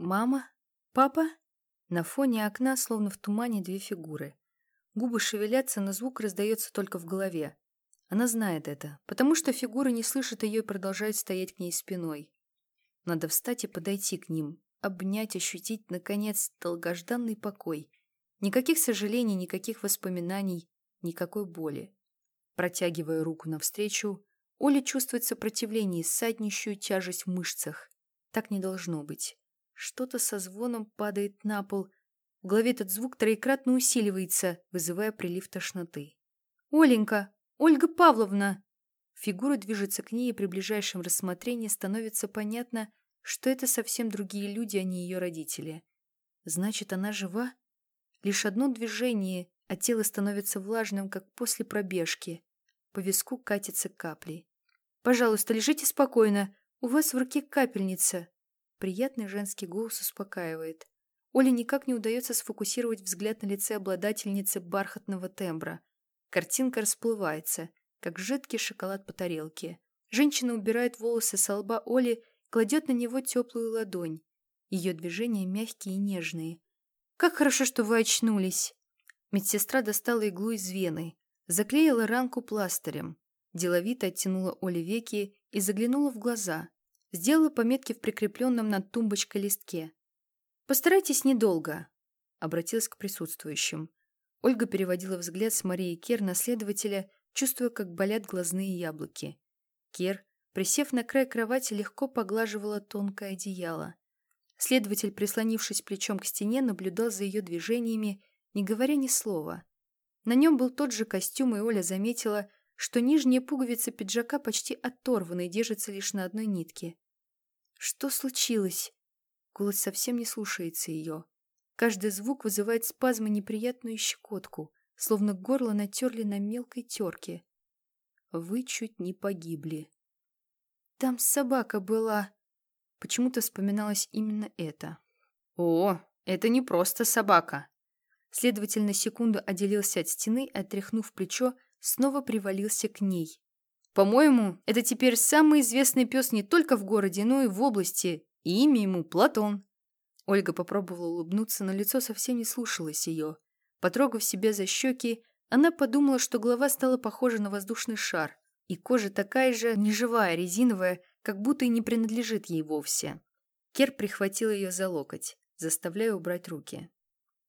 Мама? Папа? На фоне окна, словно в тумане, две фигуры. Губы шевелятся, но звук раздается только в голове. Она знает это, потому что фигуры не слышат ее и продолжают стоять к ней спиной. Надо встать и подойти к ним, обнять, ощутить, наконец, долгожданный покой. Никаких сожалений, никаких воспоминаний, никакой боли. Протягивая руку навстречу, Оля чувствует сопротивление и саднищую тяжесть в мышцах. Так не должно быть. Что-то со звоном падает на пол. В голове этот звук троекратно усиливается, вызывая прилив тошноты. «Оленька! Ольга Павловна!» Фигура движется к ней, и при ближайшем рассмотрении становится понятно, что это совсем другие люди, а не ее родители. Значит, она жива? Лишь одно движение, а тело становится влажным, как после пробежки. По виску катятся капли. «Пожалуйста, лежите спокойно. У вас в руке капельница». Приятный женский голос успокаивает. Оле никак не удается сфокусировать взгляд на лице обладательницы бархатного тембра. Картинка расплывается, как жидкий шоколад по тарелке. Женщина убирает волосы со лба Оли, кладет на него теплую ладонь. Ее движения мягкие и нежные. «Как хорошо, что вы очнулись!» Медсестра достала иглу из вены, заклеила ранку пластырем, деловито оттянула Оле веки и заглянула в глаза. Сделала пометки в прикрепленном над тумбочкой листке. «Постарайтесь недолго», — обратилась к присутствующим. Ольга переводила взгляд с Марии Кер на следователя, чувствуя, как болят глазные яблоки. Кер, присев на край кровати, легко поглаживала тонкое одеяло. Следователь, прислонившись плечом к стене, наблюдал за ее движениями не говоря ни слова. На нем был тот же костюм, и Оля заметила, что нижняя пуговица пиджака почти оторвана и держится лишь на одной нитке. «Что случилось?» Голос совсем не слушается ее. Каждый звук вызывает спазмы неприятную щекотку, словно горло натерли на мелкой терке. Вы чуть не погибли. «Там собака была!» Почему-то вспоминалось именно это. «О, это не просто собака!» Следователь на секунду отделился от стены, отряхнув плечо, снова привалился к ней. «По-моему, это теперь самый известный пес не только в городе, но и в области, и имя ему Платон». Ольга попробовала улыбнуться, но лицо совсем не слушалось ее. Потрогав себя за щеки, она подумала, что голова стала похожа на воздушный шар, и кожа такая же неживая, резиновая, как будто и не принадлежит ей вовсе. Кер прихватил ее за локоть, заставляя убрать руки.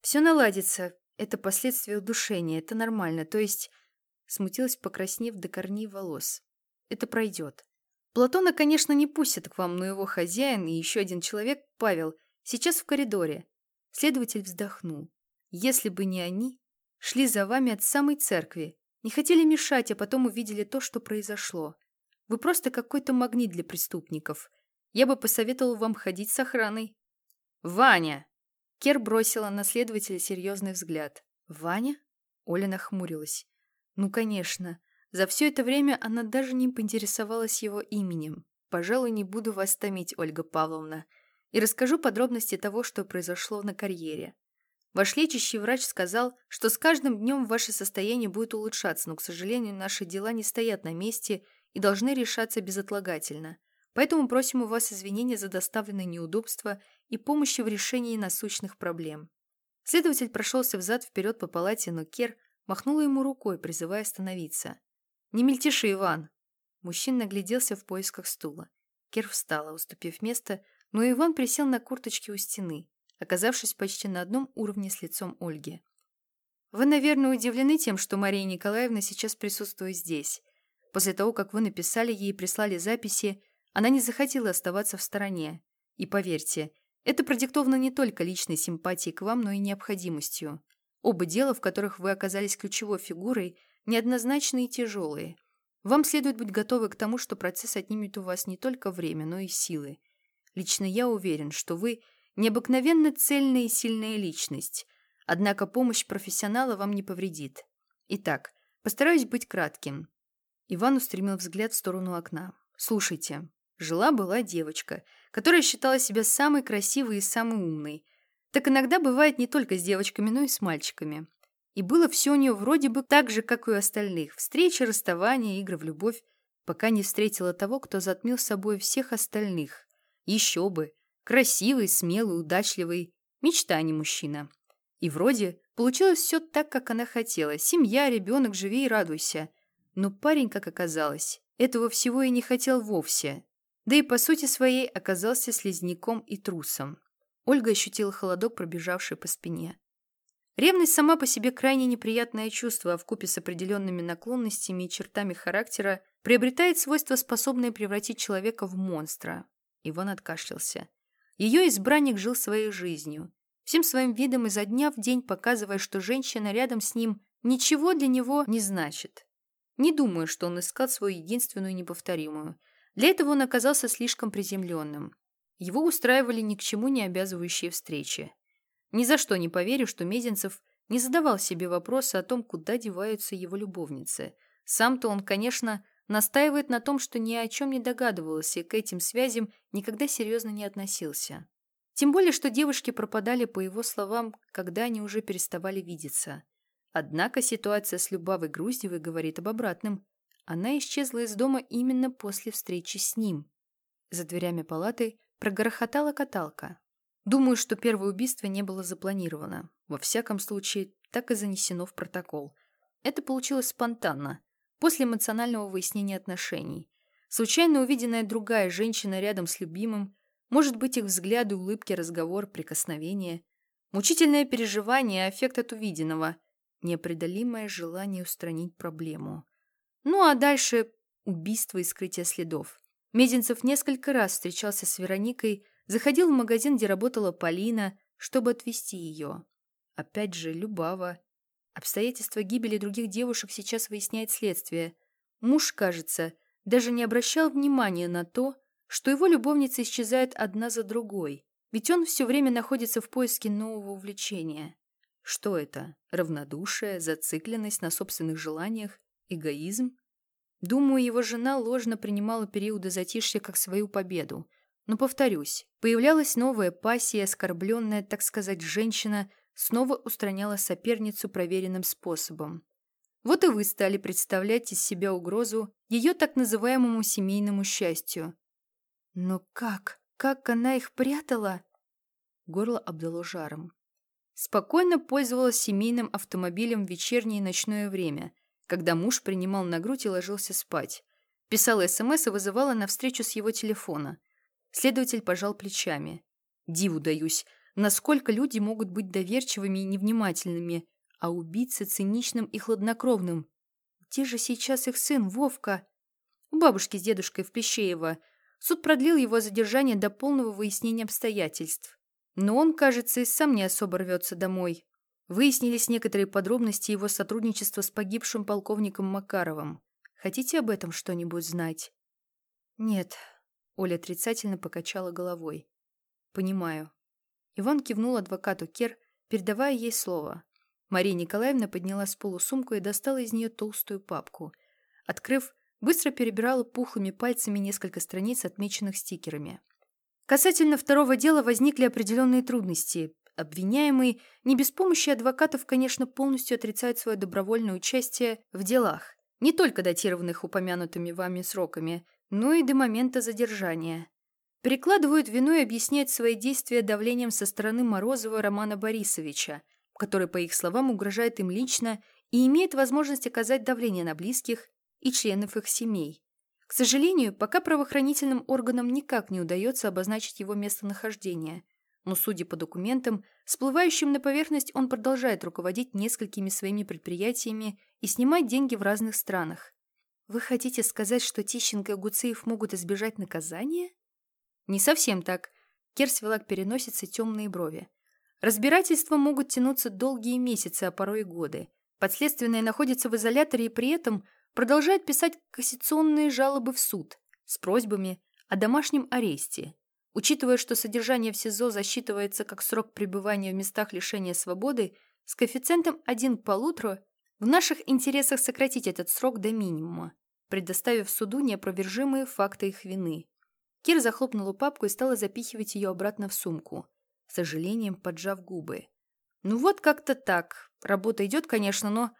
Все наладится. Это последствия удушения. Это нормально. То есть... Смутилась, покраснев до корней волос. Это пройдет. Платона, конечно, не пустят к вам, но его хозяин и еще один человек, Павел, сейчас в коридоре. Следователь вздохнул. Если бы не они, шли за вами от самой церкви. Не хотели мешать, а потом увидели то, что произошло. Вы просто какой-то магнит для преступников. Я бы посоветовал вам ходить с охраной. «Ваня!» Кер бросила на следователя серьезный взгляд. «Ваня?» Оля нахмурилась. «Ну, конечно. За все это время она даже не поинтересовалась его именем. Пожалуй, не буду вас томить, Ольга Павловна, и расскажу подробности того, что произошло на карьере. Ваш лечащий врач сказал, что с каждым днем ваше состояние будет улучшаться, но, к сожалению, наши дела не стоят на месте и должны решаться безотлагательно. Поэтому просим у вас извинения за доставленные неудобства и помощи в решении насущных проблем. Следователь прошелся взад-вперед по палате, но Кер махнула ему рукой, призывая остановиться. «Не мельтеши, Иван!» Мужчина нагляделся в поисках стула. Кер встала, уступив место, но Иван присел на курточке у стены, оказавшись почти на одном уровне с лицом Ольги. «Вы, наверное, удивлены тем, что Мария Николаевна сейчас присутствует здесь. После того, как вы написали ей и прислали записи, она не захотела оставаться в стороне. И поверьте, это продиктовано не только личной симпатией к вам, но и необходимостью. Оба дела, в которых вы оказались ключевой фигурой, неоднозначные и тяжелые. Вам следует быть готовы к тому, что процесс отнимет у вас не только время, но и силы. Лично я уверен, что вы необыкновенно цельная и сильная личность, однако помощь профессионала вам не повредит. Итак, постараюсь быть кратким. Иван устремил взгляд в сторону окна. Слушайте, жила-была девочка – которая считала себя самой красивой и самой умной. Так иногда бывает не только с девочками, но и с мальчиками. И было все у нее вроде бы так же, как и у остальных. Встречи, расставания, игры в любовь, пока не встретила того, кто затмил собой всех остальных. Еще бы! Красивый, смелый, удачливый. Мечта, а не мужчина. И вроде получилось все так, как она хотела. Семья, ребенок, живи и радуйся. Но парень, как оказалось, этого всего и не хотел вовсе. Да и по сути своей оказался слизняком и трусом. Ольга ощутила холодок, пробежавший по спине. Ревность сама по себе крайне неприятное чувство, а вкупе с определенными наклонностями и чертами характера приобретает свойство, способное превратить человека в монстра. Иван откашлялся. Ее избранник жил своей жизнью, всем своим видом изо дня в день показывая, что женщина рядом с ним ничего для него не значит. Не думаю, что он искал свою единственную неповторимую. Для этого он оказался слишком приземленным. Его устраивали ни к чему не обязывающие встречи. Ни за что не поверю, что Мезенцев не задавал себе вопроса о том, куда деваются его любовницы. Сам-то он, конечно, настаивает на том, что ни о чем не догадывался и к этим связям никогда серьезно не относился. Тем более, что девушки пропадали, по его словам, когда они уже переставали видеться. Однако ситуация с Любавой Груздевой говорит об обратном. Она исчезла из дома именно после встречи с ним. За дверями палаты прогорохотала каталка. Думаю, что первое убийство не было запланировано. Во всяком случае, так и занесено в протокол. Это получилось спонтанно, после эмоционального выяснения отношений. Случайно увиденная другая женщина рядом с любимым, может быть, их взгляды, улыбки, разговор, прикосновение. Мучительное переживание, аффект от увиденного, неопределимое желание устранить проблему. Ну а дальше убийство и скрытие следов. Мезенцев несколько раз встречался с Вероникой, Заходил в магазин, где работала Полина, чтобы отвезти ее. Опять же, Любава. Обстоятельства гибели других девушек сейчас выясняет следствие. Муж, кажется, даже не обращал внимания на то, что его любовницы исчезают одна за другой, ведь он все время находится в поиске нового увлечения. Что это? Равнодушие, зацикленность на собственных желаниях, эгоизм? Думаю, его жена ложно принимала периоды затишья как свою победу – но, повторюсь, появлялась новая пассия, оскорбленная, так сказать, женщина, снова устраняла соперницу проверенным способом. Вот и вы стали представлять из себя угрозу ее так называемому семейному счастью. Но как? Как она их прятала? Горло обдало жаром. Спокойно пользовалась семейным автомобилем в вечернее и ночное время, когда муж принимал на грудь и ложился спать. Писала СМС и вызывала на встречу с его телефона – Следователь пожал плечами. Диву даюсь, насколько люди могут быть доверчивыми и невнимательными, а убийцы циничным и хладнокровным. Где же сейчас их сын, Вовка? У бабушки с дедушкой в Плещеево. Суд продлил его задержание до полного выяснения обстоятельств. Но он, кажется, и сам не особо рвется домой. Выяснились некоторые подробности его сотрудничества с погибшим полковником Макаровым. Хотите об этом что-нибудь знать? Нет, Оля отрицательно покачала головой. «Понимаю». Иван кивнул адвокату Кер, передавая ей слово. Мария Николаевна подняла с полу сумку и достала из нее толстую папку. Открыв, быстро перебирала пухлыми пальцами несколько страниц, отмеченных стикерами. Касательно второго дела возникли определенные трудности. Обвиняемый не без помощи адвокатов, конечно, полностью отрицает свое добровольное участие в делах, не только датированных упомянутыми вами сроками, но и до момента задержания. Перекладывают вину и объясняют свои действия давлением со стороны Морозова Романа Борисовича, который, по их словам, угрожает им лично и имеет возможность оказать давление на близких и членов их семей. К сожалению, пока правоохранительным органам никак не удается обозначить его местонахождение, но, судя по документам, всплывающим на поверхность он продолжает руководить несколькими своими предприятиями и снимать деньги в разных странах. Вы хотите сказать, что Тищенко и Гуцеев могут избежать наказания? Не совсем так. Кер свела к переносице темные брови. Разбирательства могут тянуться долгие месяцы, а порой и годы. Подследственные находятся в изоляторе и при этом продолжают писать кассационные жалобы в суд с просьбами о домашнем аресте. Учитывая, что содержание в СИЗО засчитывается как срок пребывания в местах лишения свободы, с коэффициентом 1 к полутора в наших интересах сократить этот срок до минимума предоставив суду неопровержимые факты их вины. Кир захлопнула папку и стала запихивать ее обратно в сумку, с сожалением поджав губы. «Ну вот как-то так. Работа идет, конечно, но...»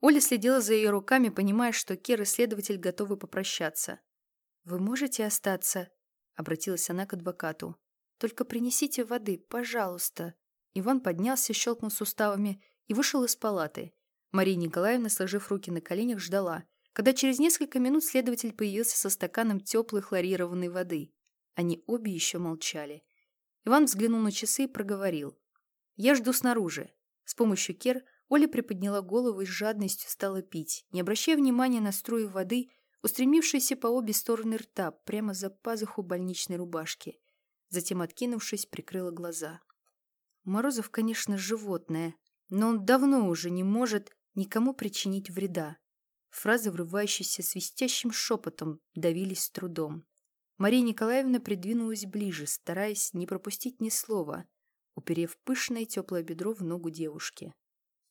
Оля следила за ее руками, понимая, что Кир и следователь готовы попрощаться. «Вы можете остаться?» — обратилась она к адвокату. Только принесите воды, пожалуйста». Иван поднялся, щелкнул суставами и вышел из палаты. Мария Николаевна, сложив руки на коленях, ждала, когда через несколько минут следователь появился со стаканом теплой хлорированной воды. Они обе еще молчали. Иван взглянул на часы и проговорил. «Я жду снаружи». С помощью кер Оля приподняла голову и с жадностью стала пить, не обращая внимания на струю воды, устремившейся по обе стороны рта, прямо за пазуху больничной рубашки. Затем, откинувшись, прикрыла глаза. Морозов, конечно, животное, но он давно уже не может никому причинить вреда. Фразы, врывающиеся свистящим шепотом, давились с трудом. Мария Николаевна придвинулась ближе, стараясь не пропустить ни слова, уперев пышное теплое бедро в ногу девушки.